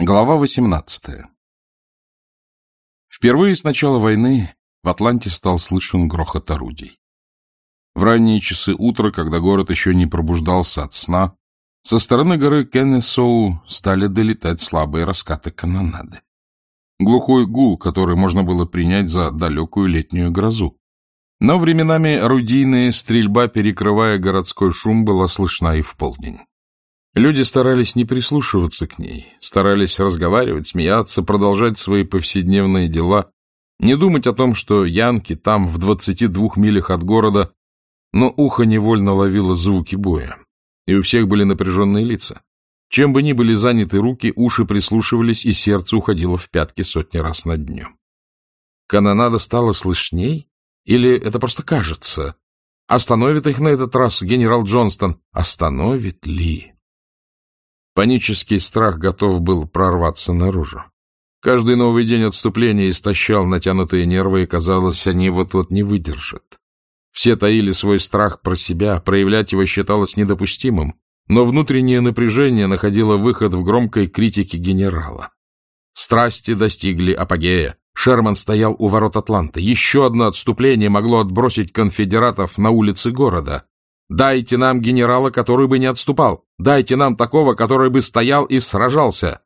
Глава 18 Впервые с начала войны в Атланте стал слышен грохот орудий. В ранние часы утра, когда город еще не пробуждался от сна, со стороны горы Кеннесоу стали долетать слабые раскаты канонады. Глухой гул, который можно было принять за далекую летнюю грозу. Но временами орудийная стрельба, перекрывая городской шум, была слышна и в полдень. Люди старались не прислушиваться к ней, старались разговаривать, смеяться, продолжать свои повседневные дела, не думать о том, что янки там, в двадцати двух милях от города, но ухо невольно ловило звуки боя, и у всех были напряженные лица. Чем бы ни были заняты руки, уши прислушивались, и сердце уходило в пятки сотни раз на днем. Канонада стала слышней? Или это просто кажется? Остановит их на этот раз генерал Джонстон? Остановит ли? Панический страх готов был прорваться наружу. Каждый новый день отступления истощал натянутые нервы, и, казалось, они вот-вот не выдержат. Все таили свой страх про себя, проявлять его считалось недопустимым, но внутреннее напряжение находило выход в громкой критике генерала. Страсти достигли апогея. Шерман стоял у ворот Атланты. Еще одно отступление могло отбросить конфедератов на улицы города. Дайте нам генерала, который бы не отступал. Дайте нам такого, который бы стоял и сражался.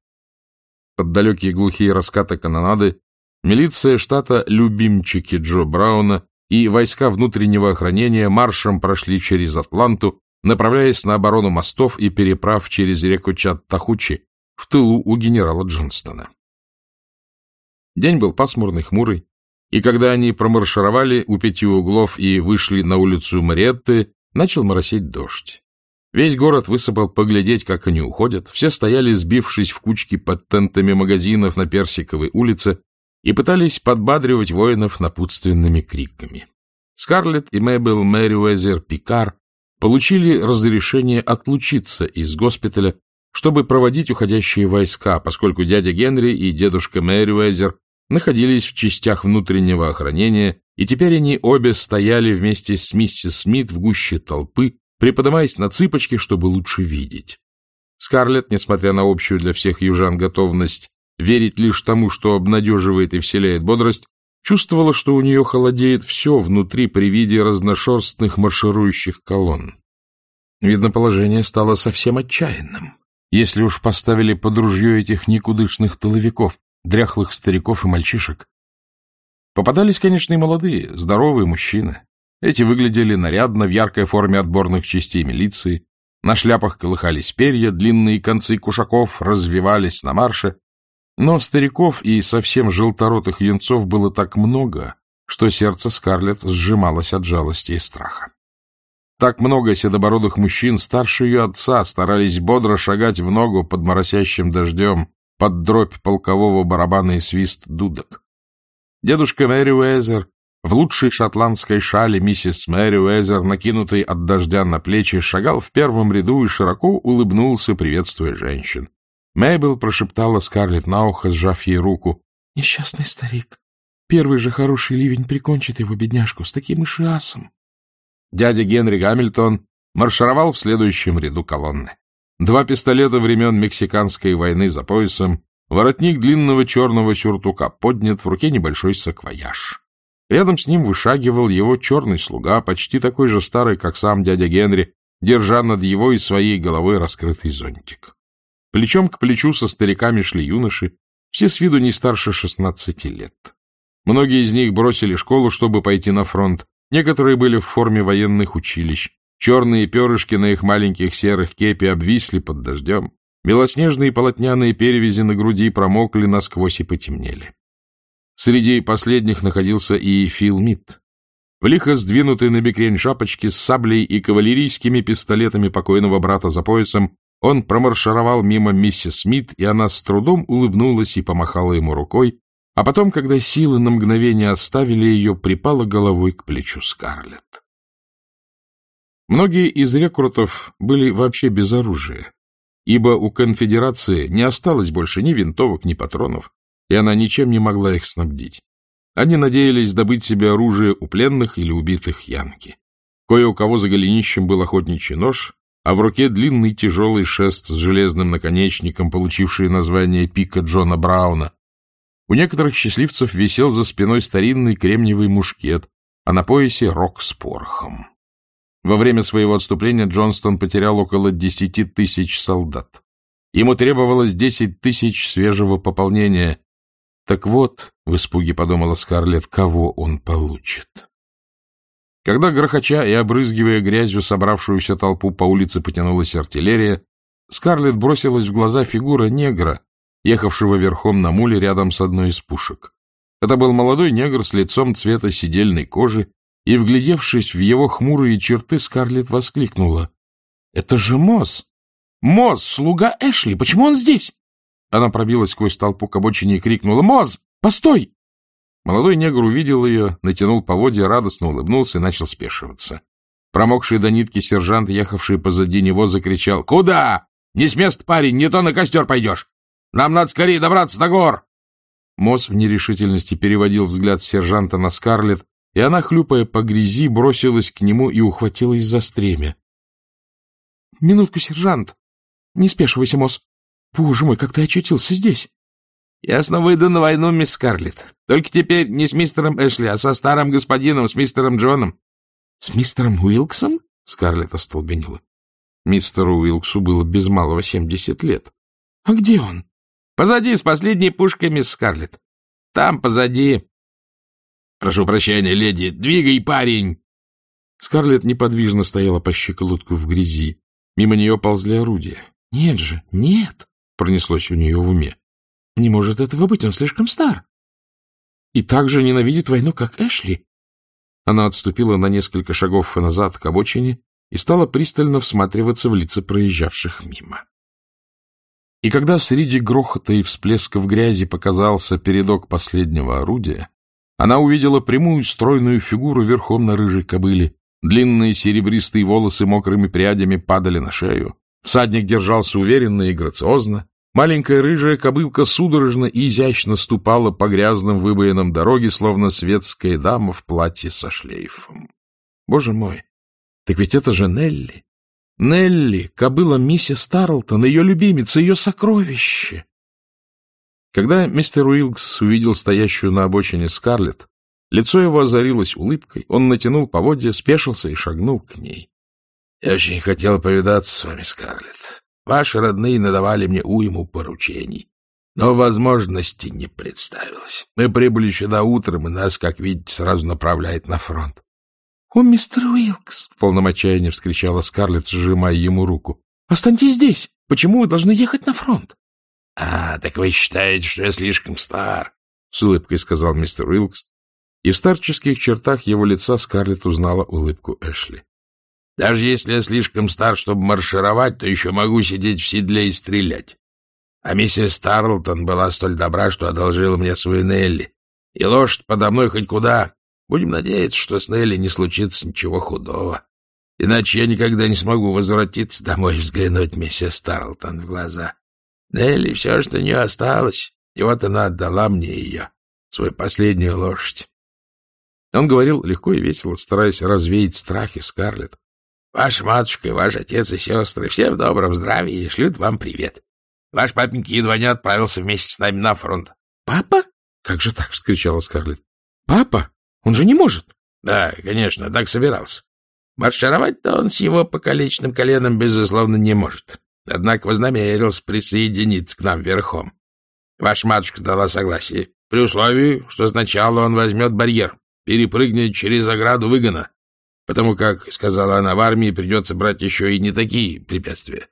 Под далекие глухие раскаты канонады милиция штата «Любимчики» Джо Брауна и войска внутреннего охранения маршем прошли через Атланту, направляясь на оборону мостов и переправ через реку Чаттахучи в тылу у генерала Джонстона. День был пасмурный, хмурый, и когда они промаршировали у пяти углов и вышли на улицу Мариетты, Начал моросить дождь. Весь город высыпал поглядеть, как они уходят. Все стояли, сбившись в кучки под тентами магазинов на Персиковой улице, и пытались подбадривать воинов напутственными криками. Скарлетт и Мэйбл Мэриуэзер Пикар получили разрешение отлучиться из госпиталя, чтобы проводить уходящие войска, поскольку дядя Генри и дедушка Мэриуэзер находились в частях внутреннего охранения и теперь они обе стояли вместе с миссис Смит в гуще толпы, приподнимаясь на цыпочки, чтобы лучше видеть. Скарлетт, несмотря на общую для всех южан готовность верить лишь тому, что обнадеживает и вселяет бодрость, чувствовала, что у нее холодеет все внутри при виде разношерстных марширующих колонн. Видно, положение стало совсем отчаянным, если уж поставили под ружье этих никудышных тыловиков, дряхлых стариков и мальчишек. Попадались, конечно, и молодые, здоровые мужчины. Эти выглядели нарядно в яркой форме отборных частей милиции. На шляпах колыхались перья, длинные концы кушаков развивались на марше. Но стариков и совсем желторотых юнцов было так много, что сердце Скарлетт сжималось от жалости и страха. Так много седобородых мужчин старше ее отца старались бодро шагать в ногу под моросящим дождем, под дробь полкового барабана и свист дудок. Дедушка Мэри Уэзер в лучшей шотландской шале миссис Мэри Уэзер, накинутой от дождя на плечи, шагал в первом ряду и широко улыбнулся, приветствуя женщин. Мэйбл прошептала Скарлетт на ухо, сжав ей руку. — Несчастный старик. Первый же хороший ливень прикончит его, бедняжку, с таким ишиасом. Дядя Генри Гамильтон маршировал в следующем ряду колонны. Два пистолета времен Мексиканской войны за поясом, Воротник длинного черного сюртука поднят, в руке небольшой саквояж. Рядом с ним вышагивал его черный слуга, почти такой же старый, как сам дядя Генри, держа над его и своей головой раскрытый зонтик. Плечом к плечу со стариками шли юноши, все с виду не старше шестнадцати лет. Многие из них бросили школу, чтобы пойти на фронт, некоторые были в форме военных училищ, черные перышки на их маленьких серых кепи обвисли под дождем. Белоснежные полотняные перевязи на груди промокли насквозь и потемнели. Среди последних находился и Фил Митт. В лихо сдвинутой на бекрень шапочке с саблей и кавалерийскими пистолетами покойного брата за поясом, он промаршировал мимо миссис Смит, и она с трудом улыбнулась и помахала ему рукой, а потом, когда силы на мгновение оставили ее, припала головой к плечу Скарлетт. Многие из рекрутов были вообще без оружия, ибо у конфедерации не осталось больше ни винтовок, ни патронов, и она ничем не могла их снабдить. Они надеялись добыть себе оружие у пленных или убитых янки. Кое у кого за голенищем был охотничий нож, а в руке длинный тяжелый шест с железным наконечником, получивший название пика Джона Брауна. У некоторых счастливцев висел за спиной старинный кремниевый мушкет, а на поясе рог с порохом. Во время своего отступления Джонстон потерял около десяти тысяч солдат. Ему требовалось десять тысяч свежего пополнения. Так вот, в испуге подумала Скарлетт, кого он получит. Когда, грохоча и обрызгивая грязью собравшуюся толпу по улице потянулась артиллерия, Скарлетт бросилась в глаза фигура негра, ехавшего верхом на муле рядом с одной из пушек. Это был молодой негр с лицом цвета сидельной кожи и, вглядевшись в его хмурые черты, Скарлетт воскликнула. — Это же Мосс! Мосс, слуга Эшли! Почему он здесь? Она пробилась сквозь толпу к обочине и крикнула. — Мосс, постой! Молодой негр увидел ее, натянул поводья, радостно улыбнулся и начал спешиваться. Промокший до нитки сержант, ехавший позади него, закричал. — Куда? Не с места, парень, не то на костер пойдешь! Нам надо скорее добраться до гор! Мосс в нерешительности переводил взгляд сержанта на Скарлетт, и она, хлюпая по грязи, бросилась к нему и ухватилась за стремя. — Минутку, сержант. Не спешивайся, Мосс. Боже мой, как ты очутился здесь? — Я снова иду на войну, мисс Скарлетт. Только теперь не с мистером Эшли, а со старым господином, с мистером Джоном. — С мистером Уилксом? — Скарлетт остолбенела. Мистеру Уилксу было без малого семьдесят лет. — А где он? — Позади, с последней пушкой, мисс Скарлетт. Там, позади. Прошу прощения, леди. Двигай, парень! Скарлетт неподвижно стояла по щиколотку в грязи. Мимо нее ползли орудия. — Нет же, нет! — пронеслось у нее в уме. — Не может этого быть, он слишком стар. И так же ненавидит войну, как Эшли. Она отступила на несколько шагов назад к обочине и стала пристально всматриваться в лица проезжавших мимо. И когда среди грохота и всплесков грязи показался передок последнего орудия, она увидела прямую стройную фигуру верхом на рыжей кобыле. Длинные серебристые волосы мокрыми прядями падали на шею. Всадник держался уверенно и грациозно. Маленькая рыжая кобылка судорожно и изящно ступала по грязным выбоинам дороги, словно светская дама в платье со шлейфом. Боже мой, так ведь это же Нелли! Нелли, кобыла миссис Тарлтон, ее любимица, ее сокровище! Когда мистер Уилкс увидел стоящую на обочине Скарлетт, лицо его озарилось улыбкой, он натянул поводья, спешился и шагнул к ней. — Я очень хотел повидаться с вами, Скарлетт. Ваши родные надавали мне уйму поручений, но возможности не представилось. Мы прибыли сюда утром, и нас, как видите, сразу направляет на фронт. — О, мистер Уилкс! — в полном отчаянии вскричала Скарлетт, сжимая ему руку. — Останьтесь здесь! Почему вы должны ехать на фронт? — А, так вы считаете, что я слишком стар? — с улыбкой сказал мистер Уилкс, и в старческих чертах его лица Скарлетт узнала улыбку Эшли. — Даже если я слишком стар, чтобы маршировать, то еще могу сидеть в седле и стрелять. А миссис Тарлтон была столь добра, что одолжила мне свою Нелли. И лошадь подо мной хоть куда. Будем надеяться, что с Нелли не случится ничего худого. Иначе я никогда не смогу возвратиться домой и взглянуть миссис Тарлтон в глаза. Нелли все, что у нее осталось, и вот она отдала мне ее, свою последнюю лошадь. Он говорил легко и весело, стараясь развеять страхи Скарлетт. Ваша матушка и ваш отец и сестры все в добром здравии и шлют вам привет. Ваш папенька едва не отправился вместе с нами на фронт. — Папа? Как же так? — вскричала Скарлетт. — Папа? Он же не может. — Да, конечно, так собирался. Маршировать-то он с его покалеченным коленом, безусловно, не может. Однако вознамерился присоединиться к нам верхом. Ваша матушка дала согласие, при условии, что сначала он возьмет барьер, перепрыгнет через ограду выгона, потому как, сказала она, в армии придется брать еще и не такие препятствия.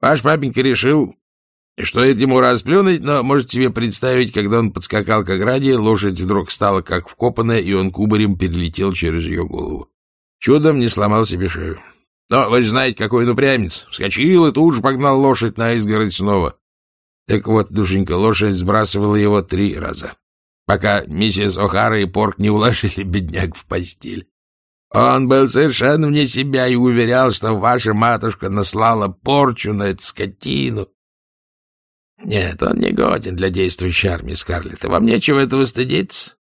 Ваш папенька решил, что это ему расплюнуть, но можете себе представить, когда он подскакал к ограде, лошадь вдруг стала как вкопанная, и он кубарем перелетел через ее голову. Чудом не сломал себе шею. Но вы же знаете, какой он упрямец. Вскочил и тут же погнал лошадь на изгородь снова. Так вот, душенька, лошадь сбрасывала его три раза, пока миссис О'Хара и Порк не уложили бедняк в постель. Он был совершенно вне себя и уверял, что ваша матушка наслала порчу на эту скотину. Нет, он не годен для действующей армии, Скарлетт, и вам нечего этого стыдиться.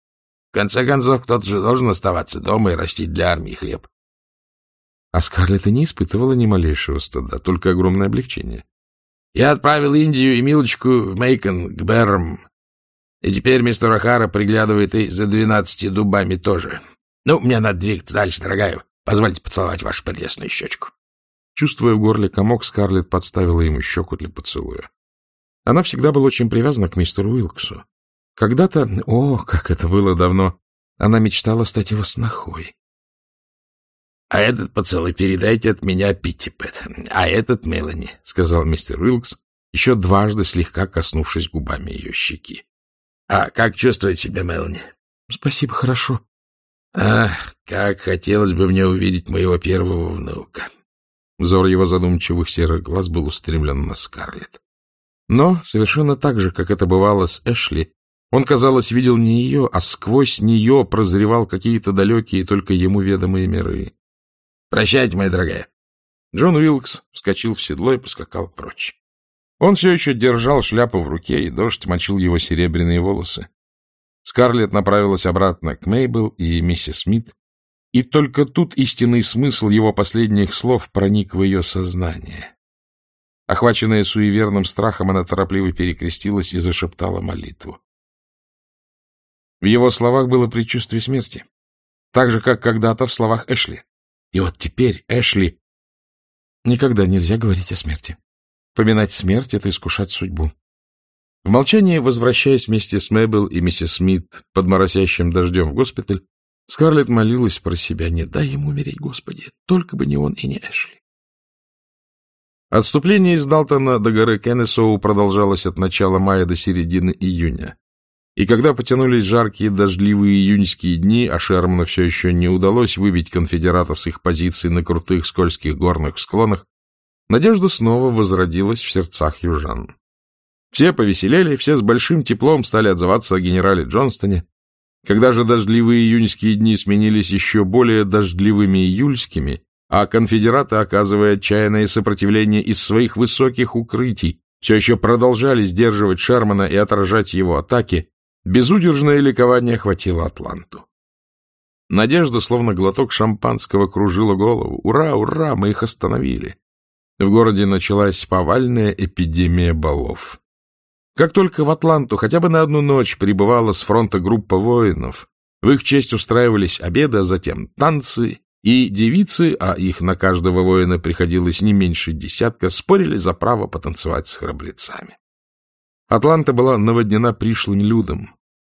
В конце концов, кто-то же должен оставаться дома и растить для армии хлеб. А Скарлетт и не испытывала ни малейшего стыда, только огромное облегчение. — Я отправил Индию и Милочку в Мейкон к Беррам. И теперь мистер Охара приглядывает и за двенадцати дубами тоже. Ну, мне надо двигаться дальше, дорогая. Позвольте поцеловать вашу прелестную щечку. Чувствуя в горле комок, Скарлетт подставила ему щеку для поцелуя. Она всегда была очень привязана к мистеру Уилксу. Когда-то, о, как это было давно, она мечтала стать его снохой. — А этот поцелуй передайте от меня Питтипет, а этот Мелани, — сказал мистер Уилкс, еще дважды слегка коснувшись губами ее щеки. — А как чувствует себя Мелани? — Спасибо, хорошо. — Ах, как хотелось бы мне увидеть моего первого внука. Взор его задумчивых серых глаз был устремлен на Скарлетт. Но, совершенно так же, как это бывало с Эшли, он, казалось, видел не ее, а сквозь нее прозревал какие-то далекие, только ему ведомые миры. — Прощайте, моя дорогая. Джон Уилкс вскочил в седло и поскакал прочь. Он все еще держал шляпу в руке, и дождь мочил его серебряные волосы. Скарлетт направилась обратно к Мейбл и миссис Смит, и только тут истинный смысл его последних слов проник в ее сознание. Охваченная суеверным страхом, она торопливо перекрестилась и зашептала молитву. В его словах было предчувствие смерти, так же, как когда-то в словах Эшли. И вот теперь Эшли... Никогда нельзя говорить о смерти. Поминать смерть — это искушать судьбу. В молчании, возвращаясь вместе с Мэбел и миссис Смит под моросящим дождем в госпиталь, Скарлетт молилась про себя, не дай ему умереть, Господи, только бы не он и не Эшли. Отступление из Далтона до горы Кеннесоу продолжалось от начала мая до середины июня. И когда потянулись жаркие дождливые июньские дни, а Шерману все еще не удалось выбить конфедератов с их позиций на крутых скользких горных склонах, надежда снова возродилась в сердцах южан. Все повеселели, все с большим теплом стали отзываться о генерале Джонстоне, когда же дождливые июньские дни сменились еще более дождливыми июльскими, а конфедераты, оказывая отчаянное сопротивление из своих высоких укрытий, все еще продолжали сдерживать Шермана и отражать его атаки, безудержное ликование охватило Атланту. Надежда, словно глоток шампанского, кружила голову. «Ура, ура, мы их остановили!» В городе началась повальная эпидемия балов. Как только в Атланту хотя бы на одну ночь прибывала с фронта группа воинов, в их честь устраивались обеды, а затем танцы, и девицы, а их на каждого воина приходилось не меньше десятка, спорили за право потанцевать с храбрецами. Атланта была наводнена пришлым людом,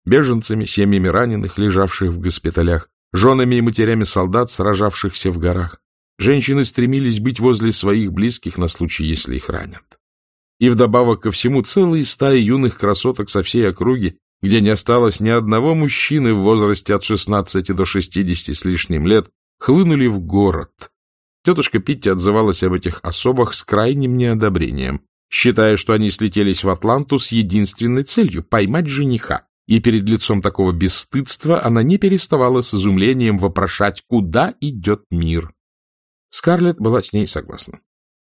беженцами, семьями раненых, лежавших в госпиталях, женами и матерями солдат, сражавшихся в горах. Женщины стремились быть возле своих близких на случай, если их ранят. И вдобавок ко всему целые стаи юных красоток со всей округи, где не осталось ни одного мужчины в возрасте от 16 до 60 с лишним лет, хлынули в город. Тетушка Питти отзывалась об этих особах с крайним неодобрением, считая, что они слетелись в Атланту с единственной целью — поймать жениха. И перед лицом такого бесстыдства она не переставала с изумлением вопрошать, куда идет мир. Скарлетт была с ней согласна.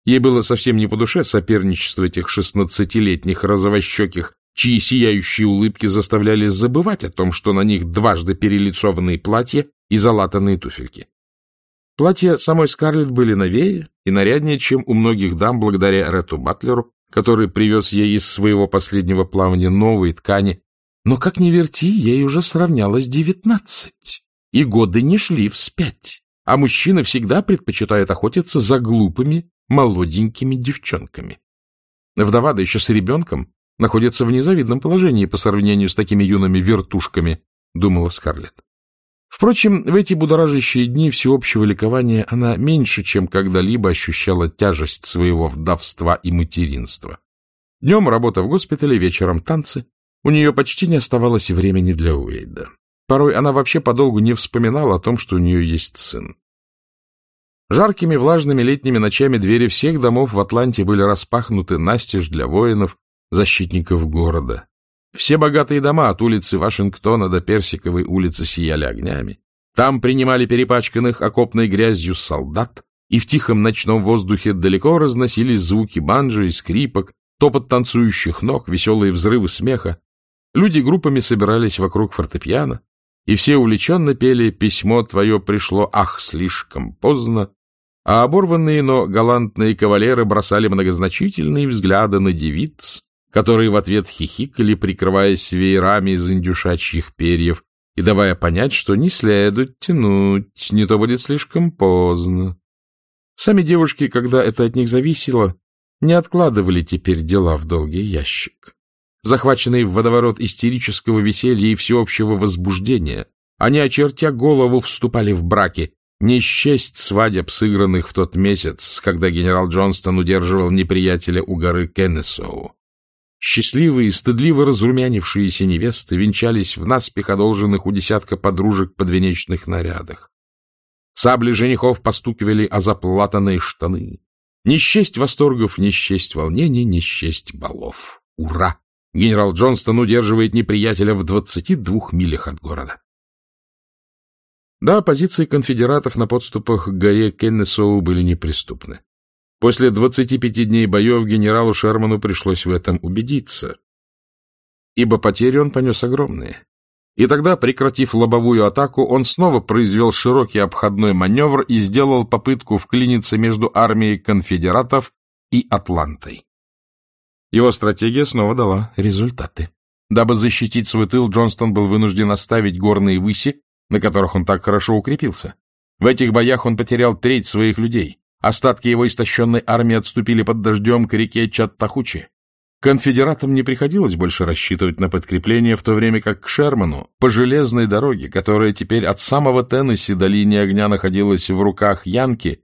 Ей было совсем не по душе соперничество этих шестнадцатилетних розовощеких, чьи сияющие улыбки заставляли забывать о том, что на них дважды перелицованные платья и залатанные туфельки. Платья самой Скарлетт были новее и наряднее, чем у многих дам благодаря Рету Батлеру, который привез ей из своего последнего плавания новые ткани. Но, как ни верти, ей уже сравнялось девятнадцать, и годы не шли вспять, а мужчины всегда предпочитают охотиться за глупыми, молоденькими девчонками. Вдова, да еще с ребенком, находится в незавидном положении по сравнению с такими юными вертушками, думала Скарлетт. Впрочем, в эти будоражащие дни всеобщего ликования она меньше, чем когда-либо ощущала тяжесть своего вдовства и материнства. Днем работа в госпитале, вечером танцы. У нее почти не оставалось времени для Уэйда. Порой она вообще подолгу не вспоминала о том, что у нее есть сын. Жаркими влажными летними ночами двери всех домов в Атланте были распахнуты настежь для воинов, защитников города. Все богатые дома от улицы Вашингтона до Персиковой улицы сияли огнями. Там принимали перепачканных окопной грязью солдат, и в тихом ночном воздухе далеко разносились звуки банджо и скрипок, топот танцующих ног, веселые взрывы смеха. Люди группами собирались вокруг фортепиано, и все увлеченно пели «Письмо твое пришло, ах, слишком поздно», а оборванные, но галантные кавалеры бросали многозначительные взгляды на девиц, которые в ответ хихикали, прикрываясь веерами из индюшачьих перьев и давая понять, что не следует тянуть, не то будет слишком поздно. Сами девушки, когда это от них зависело, не откладывали теперь дела в долгий ящик. Захваченные в водоворот истерического веселья и всеобщего возбуждения, они, очертя голову, вступали в браки, не счесть свадеб, сыгранных в тот месяц, когда генерал Джонстон удерживал неприятеля у горы Кеннесоу. Счастливые, стыдливо разрумянившиеся невесты венчались в наспех одолженных у десятка подружек подвенечных нарядах. Сабли женихов постукивали о заплатанные штаны. Не восторгов, не волнений, не балов. Ура! Генерал Джонстон удерживает неприятеля в двадцати двух милях от города. Да, позиции конфедератов на подступах к горе Кеннесоу были неприступны. После 25 дней боев генералу Шерману пришлось в этом убедиться, ибо потери он понес огромные. И тогда, прекратив лобовую атаку, он снова произвел широкий обходной маневр и сделал попытку вклиниться между армией конфедератов и Атлантой. Его стратегия снова дала результаты. Дабы защитить свой тыл, Джонстон был вынужден оставить горные выси, на которых он так хорошо укрепился. В этих боях он потерял треть своих людей. Остатки его истощенной армии отступили под дождем к реке Чаттахучи. Конфедератам не приходилось больше рассчитывать на подкрепление, в то время как к Шерману, по железной дороге, которая теперь от самого Теннесси до линии огня находилась в руках Янки,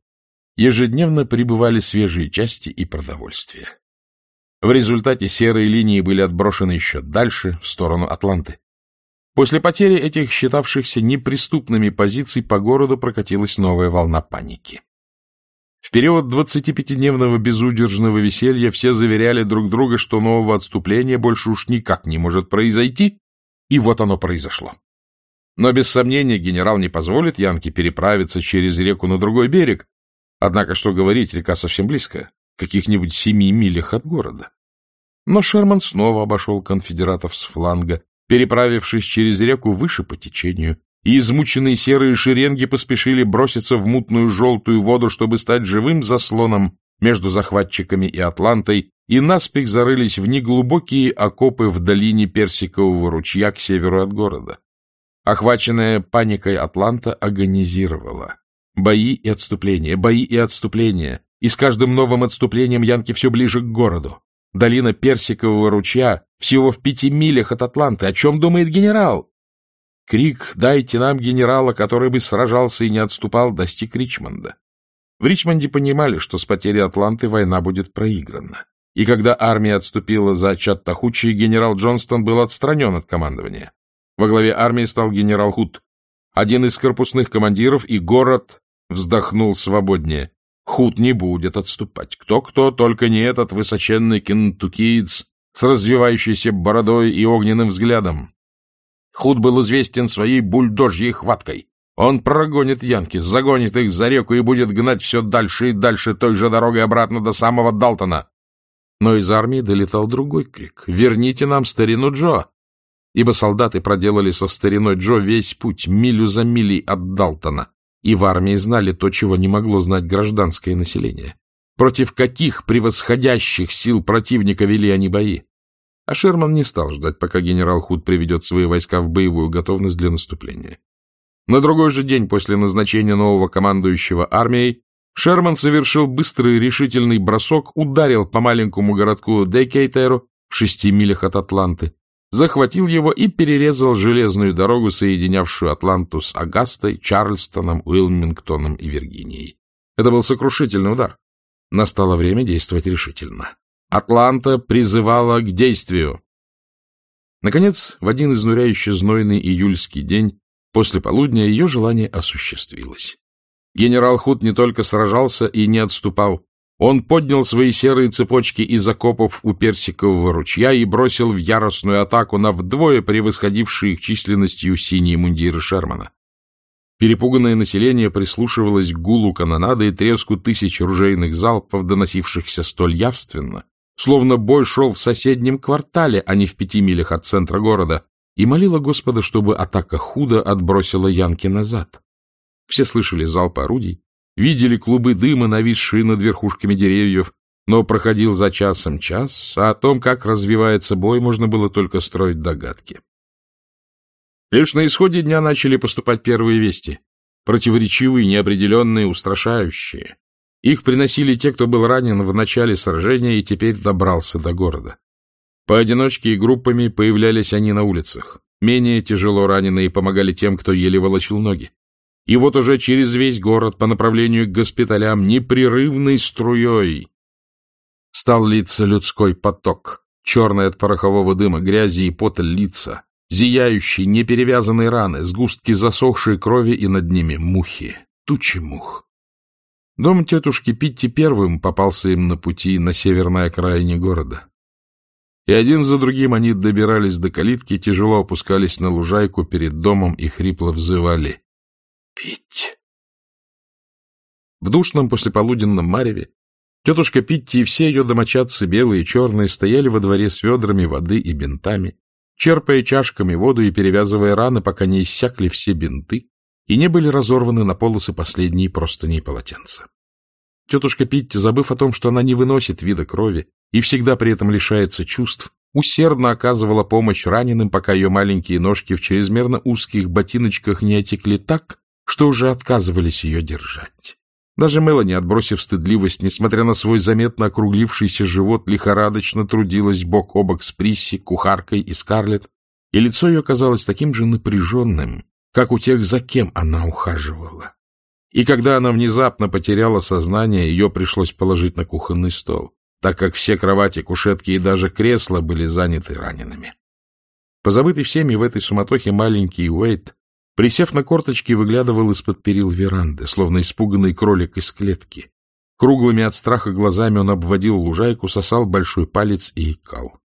ежедневно прибывали свежие части и продовольствие. В результате серые линии были отброшены еще дальше, в сторону Атланты. После потери этих считавшихся неприступными позиций по городу прокатилась новая волна паники. В период 25-дневного безудержного веселья все заверяли друг друга, что нового отступления больше уж никак не может произойти, и вот оно произошло. Но без сомнения генерал не позволит Янке переправиться через реку на другой берег, однако, что говорить, река совсем близко, каких-нибудь семи милях от города. Но Шерман снова обошел конфедератов с фланга, переправившись через реку выше по течению, и измученные серые шеренги поспешили броситься в мутную желтую воду, чтобы стать живым заслоном между захватчиками и Атлантой, и наспех зарылись в неглубокие окопы в долине Персикового ручья к северу от города. Охваченная паникой Атланта агонизировала. Бои и отступления, бои и отступления, и с каждым новым отступлением Янки все ближе к городу. Долина Персикового ручья всего в пяти милях от Атланты. О чем думает генерал? Крик «Дайте нам генерала, который бы сражался и не отступал» достиг Ричмонда. В Ричмонде понимали, что с потерей Атланты война будет проиграна. И когда армия отступила за Чаттахучи, генерал Джонстон был отстранен от командования. Во главе армии стал генерал Худ, один из корпусных командиров, и город вздохнул свободнее. Худ не будет отступать. Кто-кто, только не этот высоченный кентукиец с развивающейся бородой и огненным взглядом. Худ был известен своей бульдожьей хваткой. Он прогонит янки, загонит их за реку и будет гнать все дальше и дальше той же дорогой обратно до самого Далтона. Но из армии долетал другой крик. «Верните нам старину Джо!» Ибо солдаты проделали со стариной Джо весь путь, милю за милей от Далтона, и в армии знали то, чего не могло знать гражданское население. Против каких превосходящих сил противника вели они бои? А Шерман не стал ждать, пока генерал Худ приведет свои войска в боевую готовность для наступления. На другой же день после назначения нового командующего армией Шерман совершил быстрый решительный бросок, ударил по маленькому городку Декейтеру в шести милях от Атланты, захватил его и перерезал железную дорогу, соединявшую Атланту с Агастой, Чарльстоном, Уилмингтоном и Виргинией. Это был сокрушительный удар. Настало время действовать решительно. Атланта призывала к действию. Наконец, в один изнуряющий знойный июльский день, после полудня, ее желание осуществилось. Генерал Худ не только сражался и не отступал, он поднял свои серые цепочки из окопов у Персикового ручья и бросил в яростную атаку на вдвое превосходившие их численностью синие мундиры Шермана. Перепуганное население прислушивалось к гулу канонады и треску тысяч ружейных залпов, доносившихся столь явственно, словно бой шел в соседнем квартале, а не в пяти милях от центра города, и молила Господа, чтобы атака худо отбросила Янки назад. Все слышали залпы орудий, видели клубы дыма, нависшие над верхушками деревьев, но проходил за часом час, а о том, как развивается бой, можно было только строить догадки. Лишь на исходе дня начали поступать первые вести. Противоречивые, неопределенные, устрашающие. Их приносили те, кто был ранен в начале сражения и теперь добрался до города. Поодиночке и группами появлялись они на улицах. Менее тяжело раненые помогали тем, кто еле волочил ноги. И вот уже через весь город по направлению к госпиталям непрерывной струей стал литься людской поток, черный от порохового дыма, грязи и пота лица, зияющие, неперевязанные раны, сгустки засохшей крови и над ними мухи, тучи мух. Дом тетушки Питти первым попался им на пути на северной окраине города. И один за другим они добирались до калитки, тяжело опускались на лужайку перед домом и хрипло взывали. «Пить!» В душном послеполуденном мареве Тетушка Питти и все ее домочадцы, белые и черные, стояли во дворе с ведрами воды и бинтами, черпая чашками воду и перевязывая раны, пока не иссякли все бинты и не были разорваны на полосы последние простыни и полотенца. Тетушка Питти, забыв о том, что она не выносит вида крови и всегда при этом лишается чувств, усердно оказывала помощь раненым, пока ее маленькие ножки в чрезмерно узких ботиночках не отекли так, что уже отказывались ее держать. Даже Мелани, отбросив стыдливость, несмотря на свой заметно округлившийся живот, лихорадочно трудилась бок о бок с Присси, кухаркой и Скарлетт, и лицо ее казалось таким же напряженным, как у тех, за кем она ухаживала. И когда она внезапно потеряла сознание, ее пришлось положить на кухонный стол, так как все кровати, кушетки и даже кресла были заняты ранеными. Позабытый всеми в этой суматохе маленький Уэйт Присев на корточки, выглядывал из-под перил веранды, словно испуганный кролик из клетки. Круглыми от страха глазами он обводил лужайку, сосал большой палец и икал.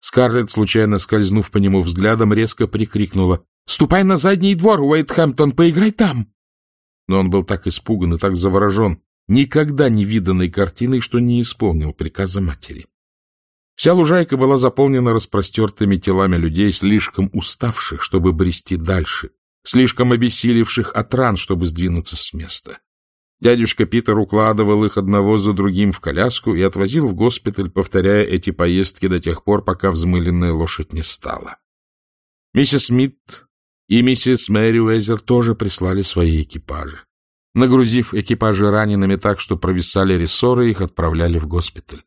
Скарлетт, случайно скользнув по нему взглядом, резко прикрикнула. — Ступай на задний двор, Уэйтхэмптон, поиграй там! Но он был так испуган и так заворожен никогда не виданной картиной, что не исполнил приказа матери. Вся лужайка была заполнена распростертыми телами людей, слишком уставших, чтобы брести дальше, слишком обессилевших от ран, чтобы сдвинуться с места. Дядюшка Питер укладывал их одного за другим в коляску и отвозил в госпиталь, повторяя эти поездки до тех пор, пока взмыленная лошадь не стала. Миссис Смит и миссис Мэри Уэзер тоже прислали свои экипажи. Нагрузив экипажи ранеными так, что провисали рессоры, их отправляли в госпиталь.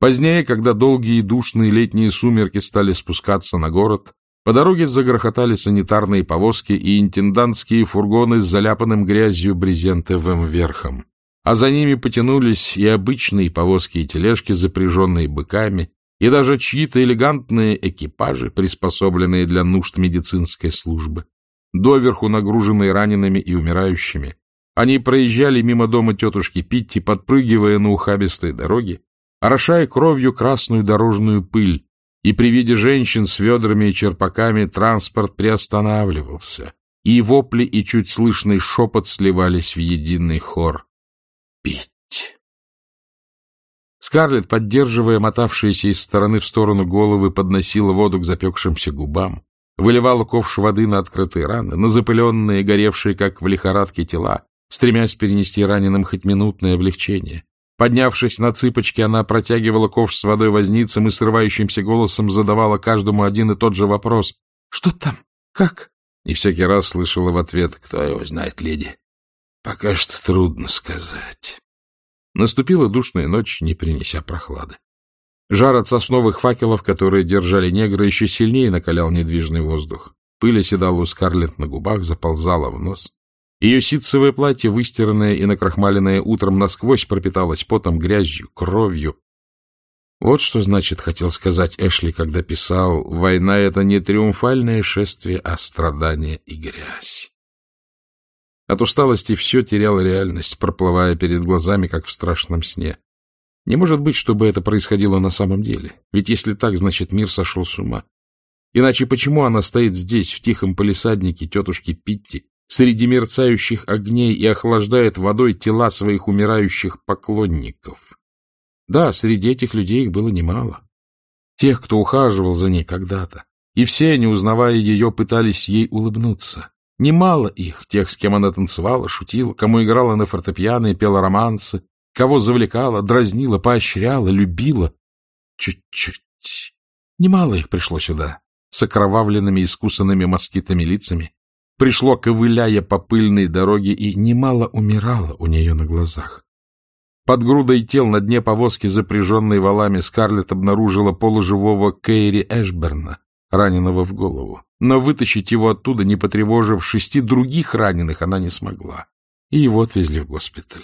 Позднее, когда долгие душные летние сумерки стали спускаться на город, по дороге загрохотали санитарные повозки и интендантские фургоны с заляпанным грязью брезентовым верхом. А за ними потянулись и обычные повозки и тележки, запряженные быками, и даже чьи-то элегантные экипажи, приспособленные для нужд медицинской службы, доверху нагруженные ранеными и умирающими. Они проезжали мимо дома тетушки Питти, подпрыгивая на ухабистой дороге, орошая кровью красную дорожную пыль, и при виде женщин с ведрами и черпаками транспорт приостанавливался, и вопли и чуть слышный шепот сливались в единый хор. «Пить!» Скарлетт, поддерживая мотавшиеся из стороны в сторону головы, подносила воду к запекшимся губам, выливала ковш воды на открытые раны, на запыленные, горевшие, как в лихорадке, тела, стремясь перенести раненым хоть минутное облегчение. Поднявшись на цыпочки, она протягивала ковш с водой возницам и срывающимся голосом задавала каждому один и тот же вопрос. — Что там? Как? И всякий раз слышала в ответ, кто его знает, леди. Пока что трудно сказать. Наступила душная ночь, не принеся прохлады. Жар от сосновых факелов, которые держали негры, еще сильнее накалял недвижный воздух. Пыль оседала у Скарлетт на губах, заползала в нос. Ее ситцевое платье, выстиранное и накрахмаленное утром, насквозь пропиталось потом, грязью, кровью. Вот что значит, хотел сказать Эшли, когда писал, «Война — это не триумфальное шествие, а страдание и грязь». От усталости все теряло реальность, проплывая перед глазами, как в страшном сне. Не может быть, чтобы это происходило на самом деле. Ведь если так, значит, мир сошел с ума. Иначе почему она стоит здесь, в тихом полисаднике тетушки Питти, среди мерцающих огней и охлаждает водой тела своих умирающих поклонников. Да, среди этих людей их было немало. Тех, кто ухаживал за ней когда-то. И все, не узнавая ее, пытались ей улыбнуться. Немало их, тех, с кем она танцевала, шутила, кому играла на фортепиано и пела романсы, кого завлекала, дразнила, поощряла, любила. Чуть-чуть. Немало их пришло сюда, с окровавленными искусанными москитами лицами, пришло, ковыляя по пыльной дороге, и немало умирало у нее на глазах. Под грудой тел на дне повозки, запряженной валами, Скарлетт обнаружила полуживого Кейри Эшберна, раненого в голову. Но вытащить его оттуда, не потревожив шести других раненых, она не смогла. И его отвезли в госпиталь.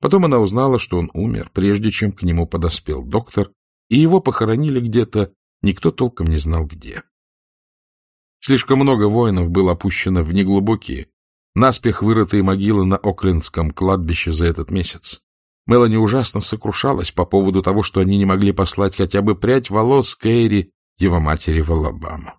Потом она узнала, что он умер, прежде чем к нему подоспел доктор, и его похоронили где-то, никто толком не знал где. Слишком много воинов было опущено в неглубокие, наспех вырытые могилы на Оклендском кладбище за этот месяц. Мелани ужасно сокрушалась по поводу того, что они не могли послать хотя бы прядь волос Кэрри, его матери в Алабаму.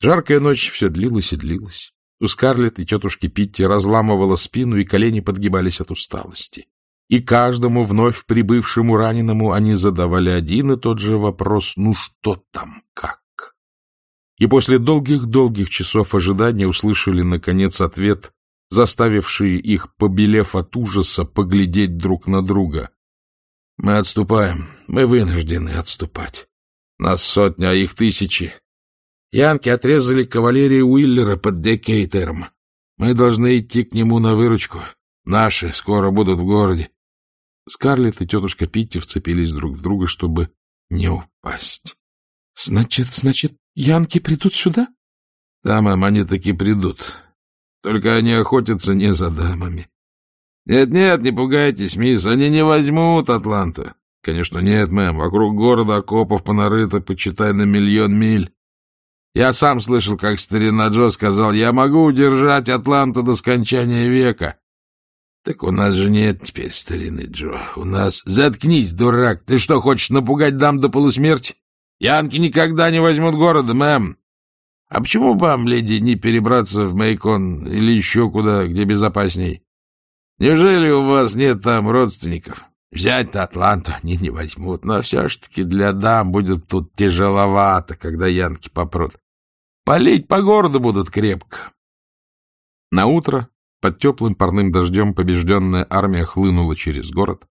Жаркая ночь все длилась и длилась. У Скарлетт и тетушки Питти разламывала спину, и колени подгибались от усталости. И каждому вновь прибывшему раненому они задавали один и тот же вопрос «Ну что там, как?». И после долгих-долгих часов ожидания услышали, наконец, ответ, заставивший их, побелев от ужаса, поглядеть друг на друга. «Мы отступаем. Мы вынуждены отступать. Нас сотни, а их тысячи. Янки отрезали кавалерию Уиллера под Декейтером. Мы должны идти к нему на выручку. Наши скоро будут в городе. Скарлетт и тетушка Питти вцепились друг в друга, чтобы не упасть. — Значит, значит, янки придут сюда? — Да, мам, они таки придут. Только они охотятся не за дамами. Нет, — Нет-нет, не пугайтесь, мисс, они не возьмут Атланту. — Конечно, нет, мэм. Вокруг города окопов понарыто, почитай, на миллион миль. Я сам слышал, как старина Джо сказал, я могу удержать Атланту до скончания века. Так у нас же нет теперь старины Джо. У нас... Заткнись, дурак! Ты что, хочешь напугать дам до полусмерти? Янки никогда не возьмут города, мэм. А почему вам, леди, не перебраться в Мейкон или еще куда, где безопасней? Неужели у вас нет там родственников? Взять-то Атланту они не возьмут, но все ж таки для дам будет тут тяжеловато, когда янки попрут. Полить по городу будут крепко. На утро под теплым парным дождем побежденная армия хлынула через город.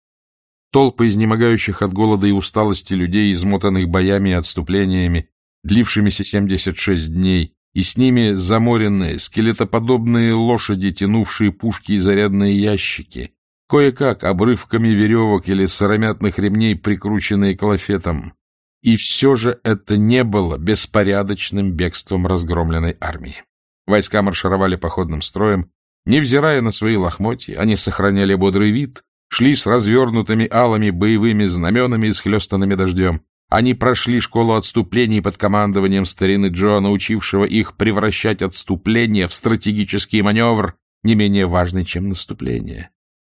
Толпы изнемогающих от голода и усталости людей, измотанных боями и отступлениями, длившимися 76 дней, и с ними заморенные, скелетоподобные лошади, тянувшие пушки и зарядные ящики, кое-как обрывками веревок или сыромятных ремней, прикрученные клафетом. И все же это не было беспорядочным бегством разгромленной армии. Войска маршировали походным строем, Невзирая на свои лохмотья, они сохраняли бодрый вид, шли с развернутыми алыми боевыми знаменами и схлестанными дождем. Они прошли школу отступлений под командованием старины Джо, научившего их превращать отступление в стратегический маневр, не менее важный, чем наступление.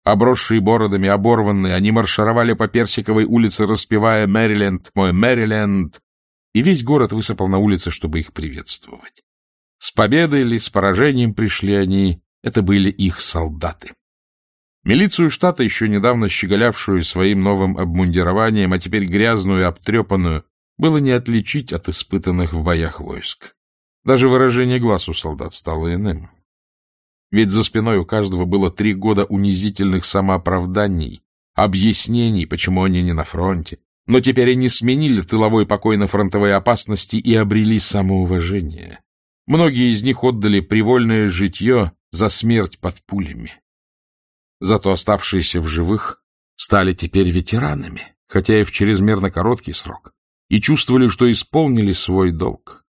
Обросшие бородами, оборванные, они маршировали по Персиковой улице, распевая «Мэриленд, мой Мэриленд», и весь город высыпал на улицы, чтобы их приветствовать. С победой или с поражением пришли они, это были их солдаты. Милицию штата, еще недавно щеголявшую своим новым обмундированием, а теперь грязную и обтрепанную, было не отличить от испытанных в боях войск. Даже выражение глаз у солдат стало иным. Ведь за спиной у каждого было три года унизительных самооправданий, объяснений, почему они не на фронте. Но теперь они сменили тыловой покой на фронтовой опасности и обрели самоуважение. Многие из них отдали привольное житье за смерть под пулями. Зато оставшиеся в живых стали теперь ветеранами, хотя и в чрезмерно короткий срок, и чувствовали, что исполнили свой долг.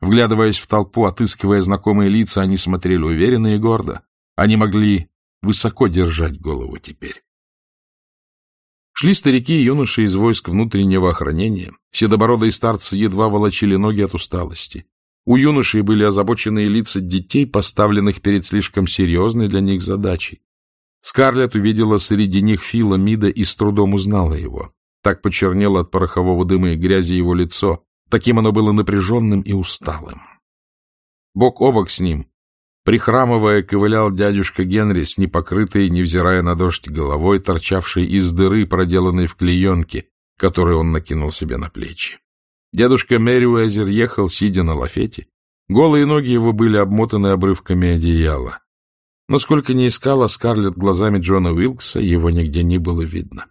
Вглядываясь в толпу, отыскивая знакомые лица, они смотрели уверенно и гордо. Они могли высоко держать голову теперь. Шли старики и юноши из войск внутреннего охранения. Седобородые старцы едва волочили ноги от усталости. У юношей были озабоченные лица детей, поставленных перед слишком серьезной для них задачей. Скарлетт увидела среди них Фила Мида и с трудом узнала его. Так почернело от порохового дыма и грязи его лицо, таким оно было напряженным и усталым. Бок о бок с ним, прихрамывая, ковылял дядюшка Генри с непокрытой, невзирая на дождь, головой, торчавшей из дыры, проделанной в клеенке, которую он накинул себе на плечи. Дедушка Мэриуэзер ехал, сидя на лафете. Голые ноги его были обмотаны обрывками одеяла. Но сколько ни искала Скарлетт глазами Джона Уилкса, его нигде не было видно.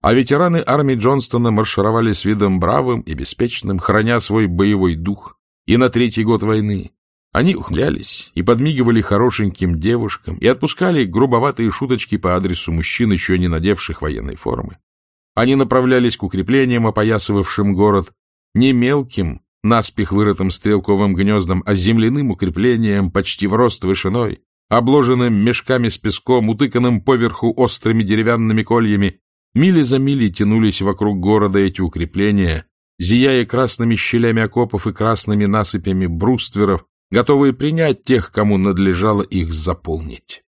А ветераны армии Джонстона маршировали с видом бравым и беспечным, храня свой боевой дух, и на третий год войны. Они ухмылялись и подмигивали хорошеньким девушкам и отпускали грубоватые шуточки по адресу мужчин, еще не надевших военной формы. Они направлялись к укреплениям, опоясывавшим город, не мелким, наспех вырытым стрелковым гнездом, а земляным укреплением почти в рост вышиной, обложенным мешками с песком, утыканным поверху острыми деревянными кольями. Мили за мили тянулись вокруг города эти укрепления, зияя красными щелями окопов и красными насыпями брустверов, готовые принять тех, кому надлежало их заполнить.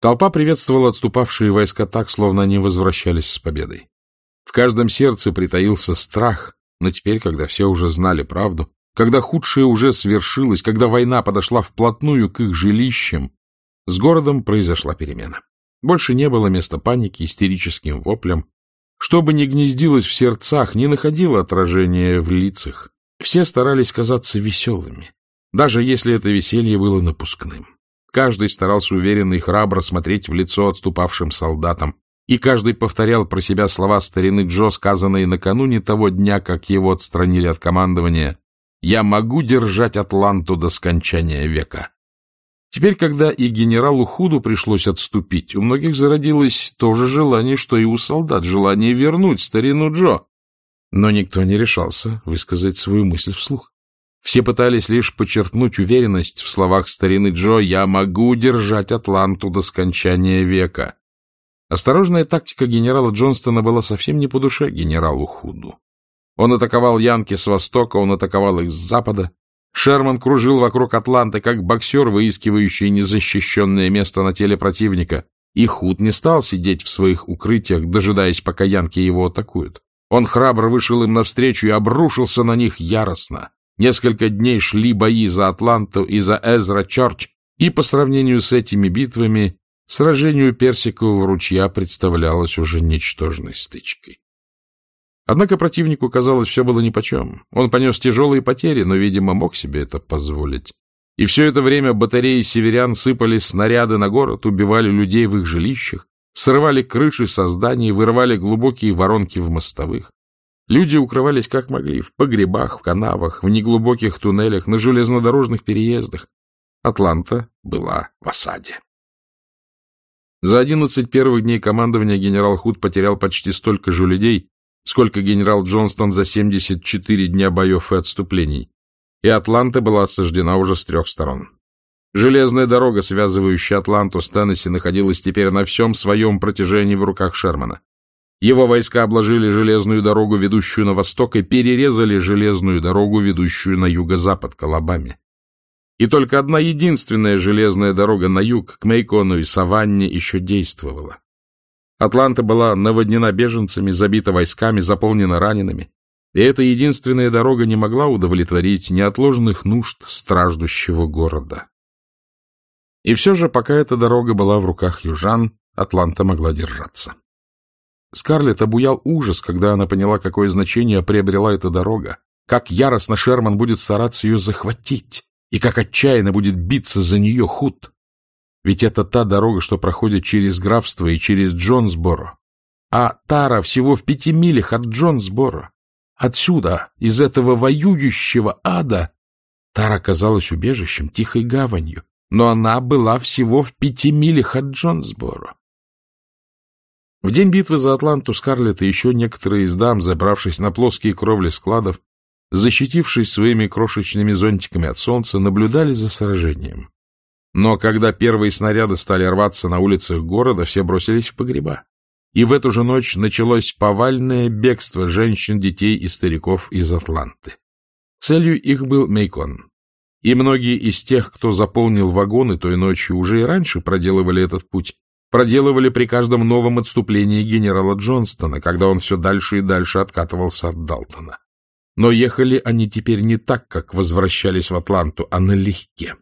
Толпа приветствовала отступавшие войска так, словно они возвращались с победой. В каждом сердце притаился страх, но теперь, когда все уже знали правду, когда худшее уже свершилось, когда война подошла вплотную к их жилищам, с городом произошла перемена. Больше не было места панике, истерическим воплям. Что бы ни гнездилось в сердцах, не находило отражения в лицах. Все старались казаться веселыми даже если это веселье было напускным. Каждый старался уверенно и храбро смотреть в лицо отступавшим солдатам, и каждый повторял про себя слова старины Джо, сказанные накануне того дня, как его отстранили от командования «Я могу держать Атланту до скончания века». Теперь, когда и генералу Худу пришлось отступить, у многих зародилось то же желание, что и у солдат, желание вернуть старину Джо. Но никто не решался высказать свою мысль вслух. Все пытались лишь подчеркнуть уверенность в словах старины Джо «Я могу держать Атланту до скончания века». Осторожная тактика генерала Джонстона была совсем не по душе генералу Худу. Он атаковал Янки с востока, он атаковал их с запада. Шерман кружил вокруг Атланты, как боксер, выискивающий незащищенное место на теле противника. И Худ не стал сидеть в своих укрытиях, дожидаясь, пока Янки его атакуют. Он храбро вышел им навстречу и обрушился на них яростно. Несколько дней шли бои за Атланту и за Эзра Чорч, и по сравнению с этими битвами сражению Персикового ручья представлялось уже ничтожной стычкой. Однако противнику, казалось, все было нипочем. Он понес тяжелые потери, но, видимо, мог себе это позволить. И все это время батареи северян сыпали снаряды на город, убивали людей в их жилищах, срывали крыши со зданий, вырывали глубокие воронки в мостовых. Люди укрывались как могли, в погребах, в канавах, в неглубоких туннелях, на железнодорожных переездах. Атланта была в осаде. За одиннадцать первых дней командования генерал Худ потерял почти столько же людей, сколько генерал Джонстон за 74 дня боев и отступлений. И Атланта была осаждена уже с трех сторон. Железная дорога, связывающая Атланту с Теннесси, находилась теперь на всем своем протяжении в руках Шермана. Его войска обложили железную дорогу, ведущую на восток, и перерезали железную дорогу, ведущую на юго-запад к Алабаме. И только одна единственная железная дорога на юг, к Мейкону и Саванне, еще действовала. Атланта была наводнена беженцами, забита войсками, заполнена ранеными. И эта единственная дорога не могла удовлетворить неотложных нужд страждущего города. И все же, пока эта дорога была в руках южан, Атланта могла держаться. Скарлетт обуял ужас, когда она поняла, какое значение приобрела эта дорога, как яростно Шерман будет стараться ее захватить, и как отчаянно будет биться за нее худ. Ведь это та дорога, что проходит через графство и через Джонсборо. А Тара всего в пяти милях от Джонсборо. Отсюда, из этого воюющего ада, Тара казалась убежищем, тихой гаванью, но она была всего в пяти милях от Джонсборо. В день битвы за Атланту Скарлетт и еще некоторые из дам, забравшись на плоские кровли складов, защитившись своими крошечными зонтиками от солнца, наблюдали за сражением. Но когда первые снаряды стали рваться на улицах города, все бросились в погреба. И в эту же ночь началось повальное бегство женщин, детей и стариков из Атланты. Целью их был Мейкон. И многие из тех, кто заполнил вагоны той ночью, уже и раньше проделывали этот путь, проделывали при каждом новом отступлении генерала Джонстона, когда он все дальше и дальше откатывался от Далтона. Но ехали они теперь не так, как возвращались в Атланту, а налегке.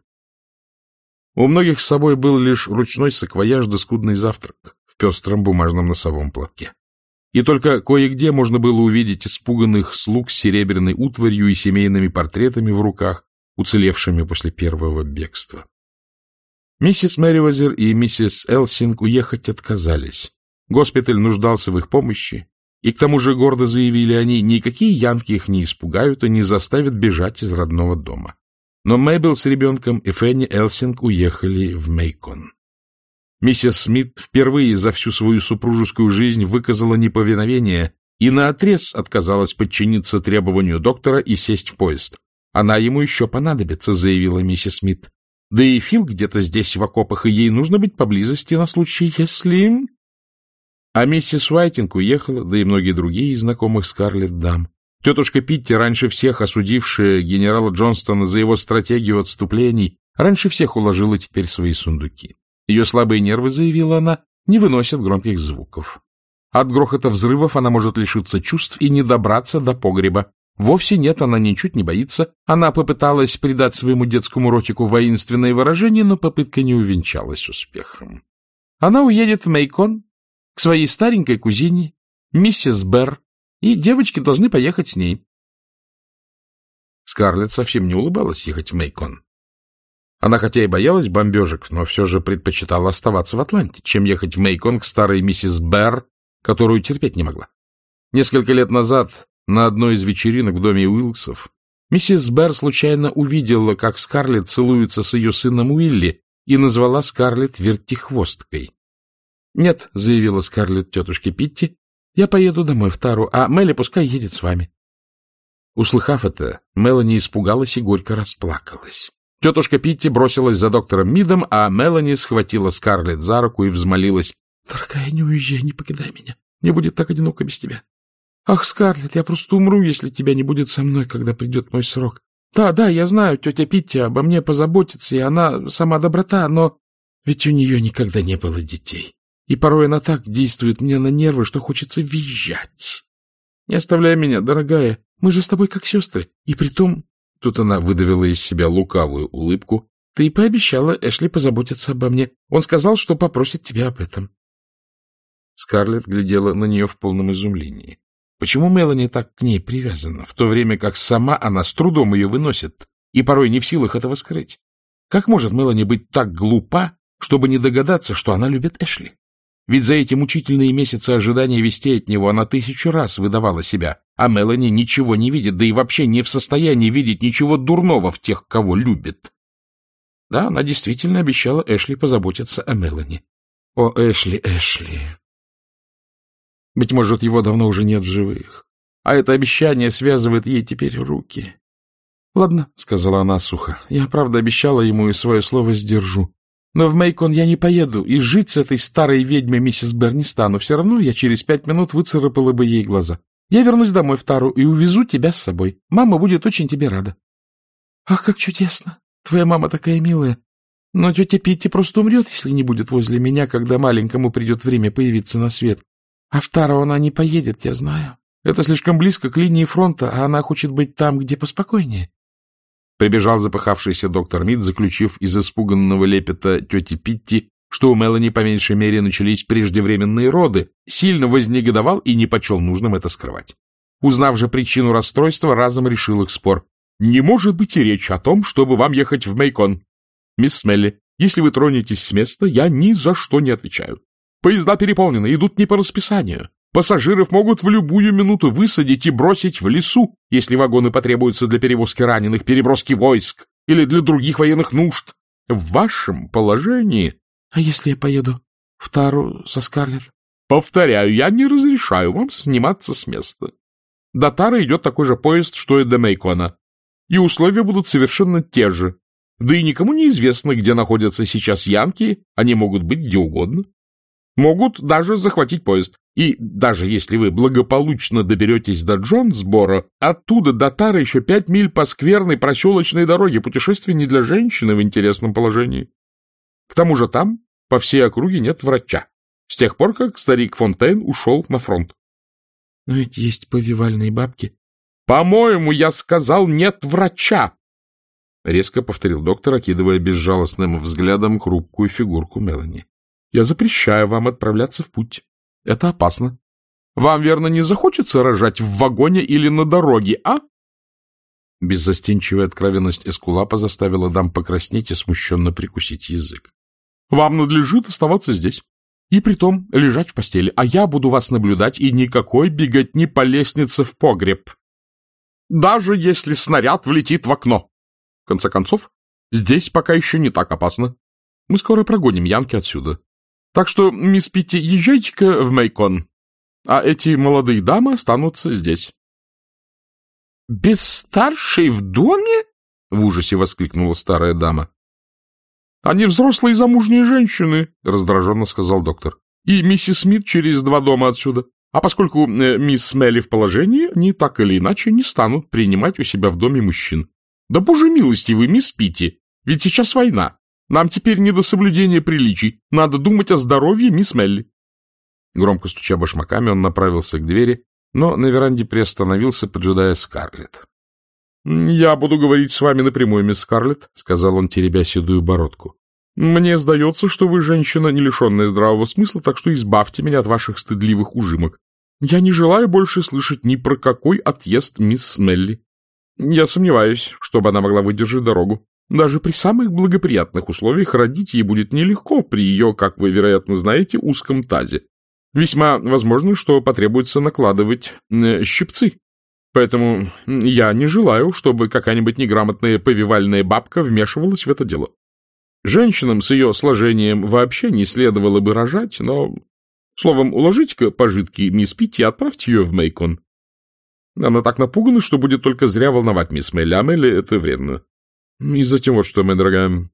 У многих с собой был лишь ручной саквояж да скудный завтрак в пестром бумажном носовом платке. И только кое-где можно было увидеть испуганных слуг с серебряной утварью и семейными портретами в руках, уцелевшими после первого бегства. Миссис Мэривазер и миссис Элсинг уехать отказались. Госпиталь нуждался в их помощи, и к тому же гордо заявили они, никакие янки их не испугают и не заставят бежать из родного дома. Но Мэйбл с ребенком и Фенни Элсинг уехали в Мейкон. Миссис Смит впервые за всю свою супружескую жизнь выказала неповиновение и наотрез отказалась подчиниться требованию доктора и сесть в поезд. Она ему еще понадобится, заявила миссис Смит. Да и Фил где-то здесь в окопах, и ей нужно быть поблизости на случай, если... А миссис Уайтинг уехала, да и многие другие из знакомых Скарлетт дам. Тетушка Питти, раньше всех осудившая генерала Джонстона за его стратегию отступлений, раньше всех уложила теперь свои сундуки. Ее слабые нервы, заявила она, не выносят громких звуков. От грохота взрывов она может лишиться чувств и не добраться до погреба. Вовсе нет, она ничуть не боится. Она попыталась придать своему детскому ротику воинственное выражение, но попытка не увенчалась успехом. Она уедет в Мейкон к своей старенькой кузине, миссис Берр, и девочки должны поехать с ней. Скарлетт совсем не улыбалась ехать в Мейкон. Она хотя и боялась бомбежек, но все же предпочитала оставаться в Атланте, чем ехать в Мейкон к старой миссис Берр, которую терпеть не могла. Несколько лет назад на одной из вечеринок в доме Уилксов миссис Берр случайно увидела, как Скарлетт целуется с ее сыном Уилли, и назвала Скарлетт вертихвосткой. — Нет, — заявила Скарлетт тетушке Питти, — я поеду домой в Тару, а Мелли пускай едет с вами. Услыхав это, Мелани испугалась и горько расплакалась. Тетушка Питти бросилась за доктором Мидом, а Мелани схватила Скарлетт за руку и взмолилась. — Дорогая, не уезжай, не покидай меня. Мне будет так одиноко без тебя. Ах, Скарлетт, я просто умру, если тебя не будет со мной, когда придет мой срок. Да, да, я знаю, тетя Питти обо мне позаботится, и она сама доброта, но ведь у нее никогда не было детей. И порой она так действует мне на нервы, что хочется визжать. Не оставляй меня, дорогая, мы же с тобой как сестры, и притом Тут она выдавила из себя лукавую улыбку. — Ты пообещала Эшли позаботиться обо мне. Он сказал, что попросит тебя об этом. Скарлетт глядела на нее в полном изумлении. Почему Мелани так к ней привязана, в то время как сама она с трудом ее выносит и порой не в силах этого скрыть? Как может Мелани быть так глупа, чтобы не догадаться, что она любит Эшли? Ведь за эти мучительные месяцы ожидания вестей от него она тысячу раз выдавала себя, а Мелани ничего не видит, да и вообще не в состоянии видеть ничего дурного в тех, кого любит. Да, она действительно обещала Эшли позаботиться о Мелани. О, Эшли, Эшли. Быть может, его давно уже нет в живых, а это обещание связывает ей теперь руки. — Ладно, — сказала она сухо, — я правда обещала ему и свое слово сдержу. Но в Мейкон я не поеду, и жить с этой старой ведьмой миссис Берр не стану. Все равно я через пять минут выцарапала бы ей глаза. Я вернусь домой в Тару и увезу тебя с собой. Мама будет очень тебе рада. — Ах, как чудесно! Твоя мама такая милая. Но тетя Питти просто умрет, если не будет возле меня, когда маленькому придет время появиться на свет. А в Тару она не поедет, я знаю. Это слишком близко к линии фронта, а она хочет быть там, где поспокойнее. Прибежал запыхавшийся доктор Мид, заключив из испуганного лепета тети Питти, что у Мелани по меньшей мере начались преждевременные роды, сильно вознегодовал и не почел нужным это скрывать. Узнав же причину расстройства, разом решил их спор. — Не может быть и речи о том, чтобы вам ехать в Мейкон. Мисс Смелли, если вы тронетесь с места, я ни за что не отвечаю. Поезда переполнены, идут не по расписанию. Пассажиров могут в любую минуту высадить и бросить в лесу, если вагоны потребуются для перевозки раненых, переброски войск или для других военных нужд. В вашем положении... — А если я поеду в Тару со Скарлетт? — Повторяю, я не разрешаю вам сниматься с места. До Тары идет такой же поезд, что и до Мейкона. И условия будут совершенно те же. Да и никому не известно, где находятся сейчас янки, они могут быть где угодно. Могут даже захватить поезд. И даже если вы благополучно доберетесь до Джонсборо, оттуда до Тары еще пять миль по скверной проселочной дороге. Путешествие не для женщины в интересном положении. К тому же там по всей округе нет врача. С тех пор, как старик Фонтейн ушел на фронт. — Но ведь есть повивальные бабки. — По-моему, я сказал, нет врача. Резко повторил доктор, окидывая безжалостным взглядом хрупкую фигурку Мелани. Я запрещаю вам отправляться в путь. Это опасно. Вам, верно, не захочется рожать в вагоне или на дороге, а? Беззастенчивая откровенность Эскулапа заставила дам покраснеть и смущенно прикусить язык. — Вам надлежит оставаться здесь. И притом лежать в постели, а я буду вас наблюдать, и никакой беготни по лестнице в погреб. Даже если снаряд влетит в окно. В конце концов, здесь пока еще не так опасно. Мы скоро прогоним Янки отсюда. Так что, мисс Питти, езжайте-ка в Мейкон, а эти молодые дамы останутся здесь. — Без старшей в доме? — в ужасе воскликнула старая дама. — Они взрослые замужние женщины, — раздраженно сказал доктор. — И миссис Смит через два дома отсюда. А поскольку э, мисс Смелли в положении, они так или иначе не станут принимать у себя в доме мужчин. Да боже милости вы, мисс Питти, ведь сейчас война. Нам теперь не до соблюдения приличий. Надо думать о здоровье мисс Мелли. Громко стуча башмаками, он направился к двери, но на веранде приостановился, поджидая Скарлетт. — Я буду говорить с вами напрямую, мисс Скарлетт, — сказал он, теребя седую бородку. — Мне сдается, что вы женщина, не лишенная здравого смысла, так что избавьте меня от ваших стыдливых ужимок. Я не желаю больше слышать ни про какой отъезд мисс Мелли. Я сомневаюсь, чтобы она могла выдержать дорогу. Даже при самых благоприятных условиях родить ей будет нелегко при ее, как вы, вероятно, знаете, узком тазе. Весьма возможно, что потребуется накладывать щипцы. Поэтому я не желаю, чтобы какая-нибудь неграмотная повивальная бабка вмешивалась в это дело. Женщинам с ее сложением вообще не следовало бы рожать, но... Словом, уложите-ка пожитки мисс Питти и отправьте ее в Мейкон. Она так напугана, что будет только зря волновать мисс Мелли, а Мелли это вредно. И затем вот что, моя дорогая...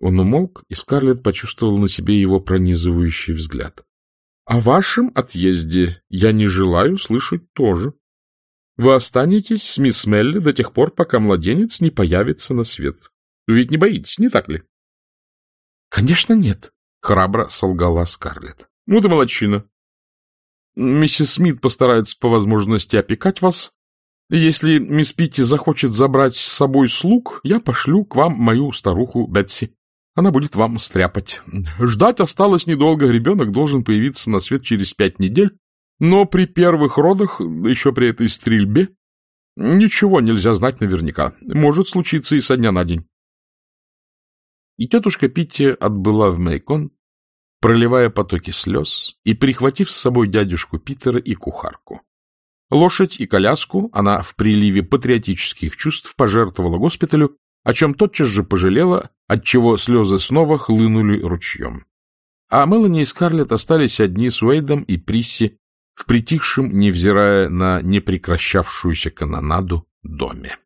Он умолк, и Скарлетт почувствовал на себе его пронизывающий взгляд. — О вашем отъезде я не желаю слышать тоже. Вы останетесь с мисс Мелли до тех пор, пока младенец не появится на свет. Вы ведь не боитесь, не так ли? — Конечно, нет, — храбро солгала Скарлетт. — Ну ты молодчина. Миссис Смит постарается по возможности опекать вас. Если мисс Питти захочет забрать с собой слуг, я пошлю к вам мою старуху Бетси. Она будет вам стряпать. Ждать осталось недолго, ребенок должен появиться на свет через пять недель, но при первых родах, еще при этой стрельбе, ничего нельзя знать наверняка. Может случиться и со дня на день. И тетушка Питти отбыла в Мейкон, проливая потоки слез и прихватив с собой дядюшку Питера и кухарку. Лошадь и коляску она в приливе патриотических чувств пожертвовала госпиталю, о чем тотчас же пожалела, отчего слезы снова хлынули ручьем. А Мелани и Скарлетт остались одни с Уэйдом и Присси в притихшем, невзирая на непрекращавшуюся канонаду, доме.